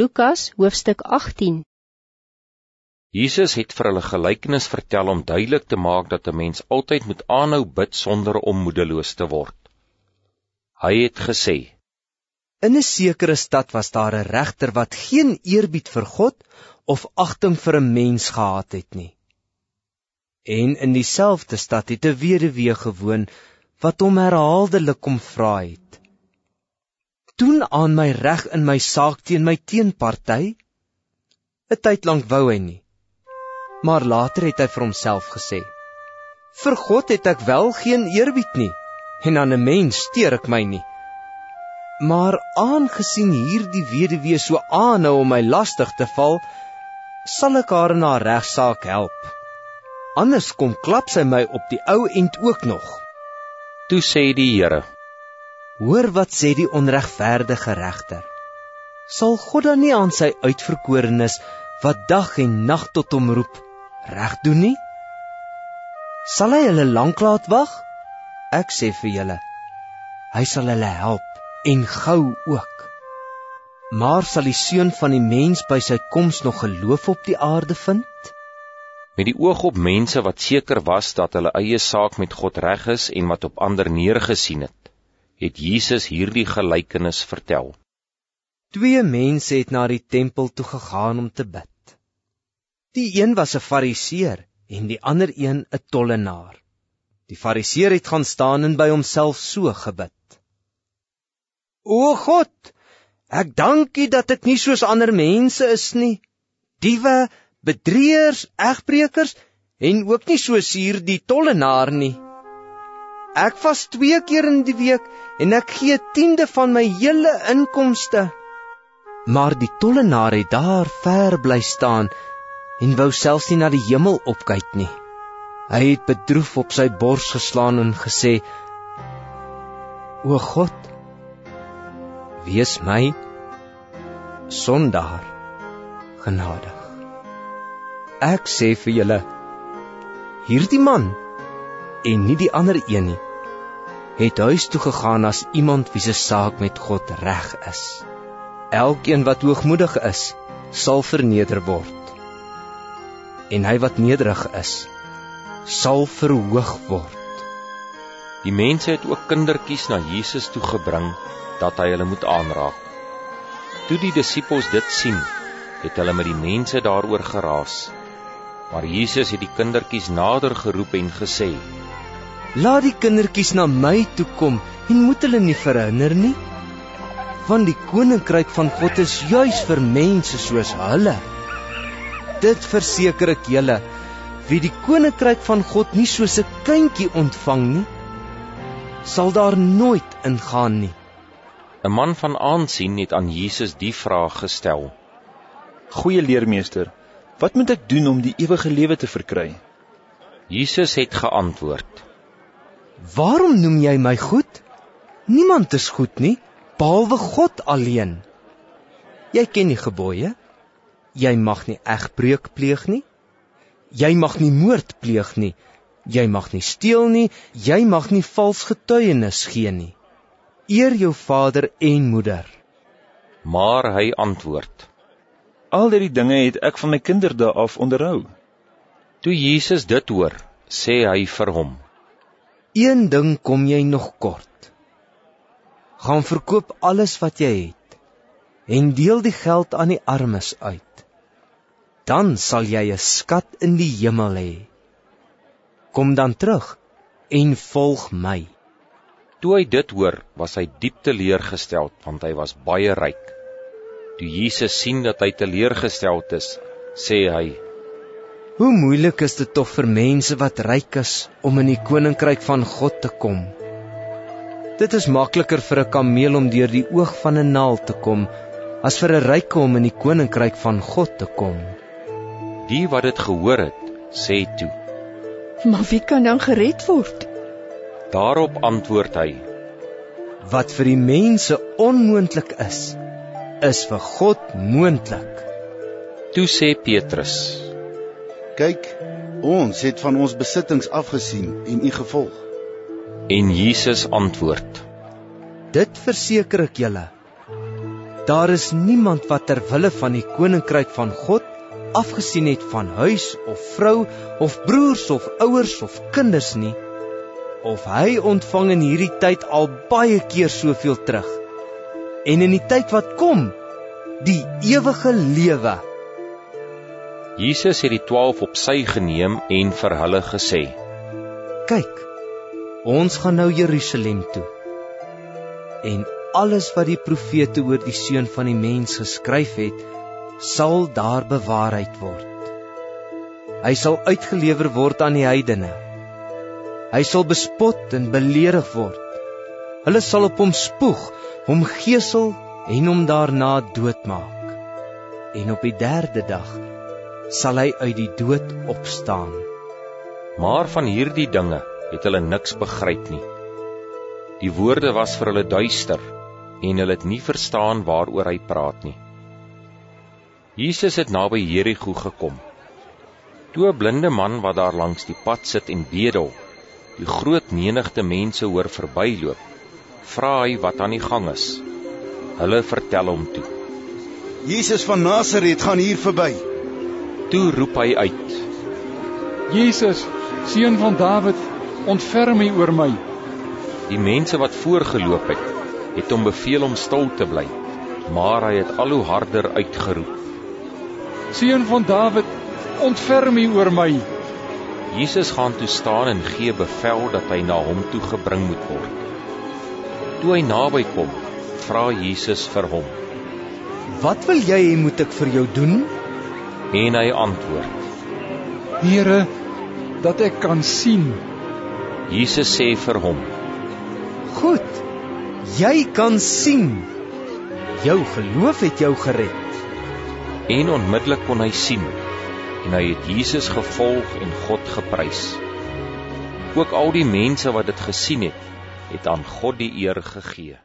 Lukas hoofstuk 18 Jesus het vir hulle gelykenis vertel om duidelik te maak dat 'n mens altyd moet aanhou bid sonder om moedeloos te word. Hy het gesê: In 'n sekere stad was daar 'n regter wat geen eerbied vir God of agting vir 'n mens gehad het nie. En in dieselfde stad het 'n weduwee gewoon wat hom herhaaldelik kom vra het: doen aan my reg in my saak teen my teenparty? 'n Tyd lank wou hy nie. Maar later het hy vir homself gesê: Vir God het ek wel geen eerbied nie en aan 'n mens steur ek my nie. Maar aangesien hierdie weduwee so aanhou om my lastig te val, sal ek haar in haar regsaak help. Anders kom klap sy my op die ou end ook nog. Toe sê die Here: Hoor wat sê die onregverdige regter. Sal God dan nie aan sy uitverkorenes wat dag en nag tot hom roep reg doen nie? Sal hy hulle lank laat wag? Ek sê vir julle, hy sal hulle help en gou ook. Maar sal die seun van die mens by sy koms nog geloof op die aarde vind? Met die oog op mense wat seker was dat hulle eie saak met God reg is en wat op ander neergesien het het Jesus hierdie gelykenis vertel. Twee mense het na die tempel toe gegaan om te bid. Die een was 'n Fariseer en die ander een 'n tollenaar. Die Fariseer het gaan staan en by homself so gebid: O God, ek dank U dat ek nie soos ander mense is nie, diewe, bedrieërs, egbreekers en ook nie soos hierdie tollenaar nie. Ek was twee keer in die week en ek gee tiende van my hele inkomste. Maar die tollenaar het daar ver bly staan en wou selfs nie na die hemel opkyk nie. Hy het bedroef op sy bors geslaan en gesê: O God, wees my sondaar genadig. Ek sê vir julle, hierdie man en nie die ander een nie, het huis toe gegaan as iemand wie se saak met God reg is. Elkeen wat hoogmoedig is, sal verneder word. En hy wat nederig is, sal verhoog word. Die mense het ook kindertjies na Jesus toe gebring dat hy hulle moet aanraak. Toe die disippels dit sien, het hulle met die mense daaroor geraas. Maar Jesus het die kindertjies nader geroep en gesê: Laat die kindertjies na my toe kom en moet hulle nie verhinder nie. Want die koninkryk van God is juis vir mense soos hulle. Dit verseker ek julle, wie die koninkryk van God nie soos 'n kindjie ontvang nie, sal daar nooit ingaan nie. 'n Man van aansien het aan Jesus die vraag gestel: Goeie leermeester, wat moet ek doen om die ewige lewe te verkry? Jesus het geantwoord: Waarom noem jy my goed? Niemand is goed nie, behalwe God alleen. Jy ken die gebooie. Jy mag nie egbreuk pleeg nie. Jy mag nie moord pleeg nie. Jy mag nie steel nie. Jy mag nie vals getuienis gee nie. Eer jou vader en moeder. Maar hy antwoord: Al hierdie dinge het ek van my kinderdae af onderhou. Toe Jesus dit hoor, sê hy vir hom: Een ding kom jy nog kort. Gaan verkoop alles wat jy het en deel die geld aan die armes uit. Dan sal jy 'n skat in die hemel hê. Kom dan terug en volg my. Toe hy dit hoor, was hy diep teleurgestel want hy was baie ryk. Toe Jesus sien dat hy teleurgestel is, sê hy: Hoe moeilik is dit tog vir mense wat ryk is om in die koninkryk van God te kom. Dit is makliker vir 'n kameel om deur die oog van 'n naald te kom as vir 'n ryke om in die koninkryk van God te kom. Die wat dit gehoor het, sê toe: "Maar wie kan dan gered word?" Daarop antwoord hy: "Wat vir die mense onmoontlik is, is vir God moontlik." Toe sê Petrus: Kyk, ons het van ons besittings afgesien en u gevolg. En Jesus antwoord: Dit verseker ek julle. Daar is niemand wat ter wille van die koninkryk van God afgesien het van huis of vrou of broers of ouers of kinders nie of hy ontvang in hierdie tyd al baie keer soveel terug en in die tyd wat kom die ewige lewe Jesus het die 12 op sy geneem en vir hulle gesê: Kyk, ons gaan nou Jerusalem toe. En alles wat die profete oor die seun van die mens geskryf het, sal daar bewaarheid word. Hy sal uitgelewer word aan die heidene. Hy sal bespot en beledig word. Hulle sal op hom spoeg, hom gesel en hom daarna doodmaak. En op die 3de dag sal hy uit die dood opstaan. Maar van hierdie dinge het hulle niks begryp nie. Die woorde was vir hulle duister en hulle het nie verstaan waaroor hy praat nie. Jesus het naby Jerigo gekom. Toe 'n blinde man wat daar langs die pad sit en bedel, die groot menigte mense hoor verbyloop, vra hy wat aan die gang is. Hulle vertel hom toe. Jesus van Nasaret gaan hier verby. Toe roep hy uit: Jesus, seun van Dawid, ontferm U oor my. Die mense wat voorgeloop het, het hom beveel om stil te bly, maar hy het al hoe harder uitgeroep: Seun van Dawid, ontferm U oor my. Jesus gaan toe staan en gee bevel dat hy na hom toe gebring moet word. Toe hy naby kom, vra Jesus vir hom: "Wat wil jy hê moet ek vir jou doen?" En hy antwoord: Here, dat ek kan sien. Jesus sê vir hom: Goed. Jy kan sien. Jou geloof het jou gered. En onmiddellik kon hy sien en hy het Jesus gevolg en God geprys. Ook al die mense wat dit gesien het, het aan God die eer gegee.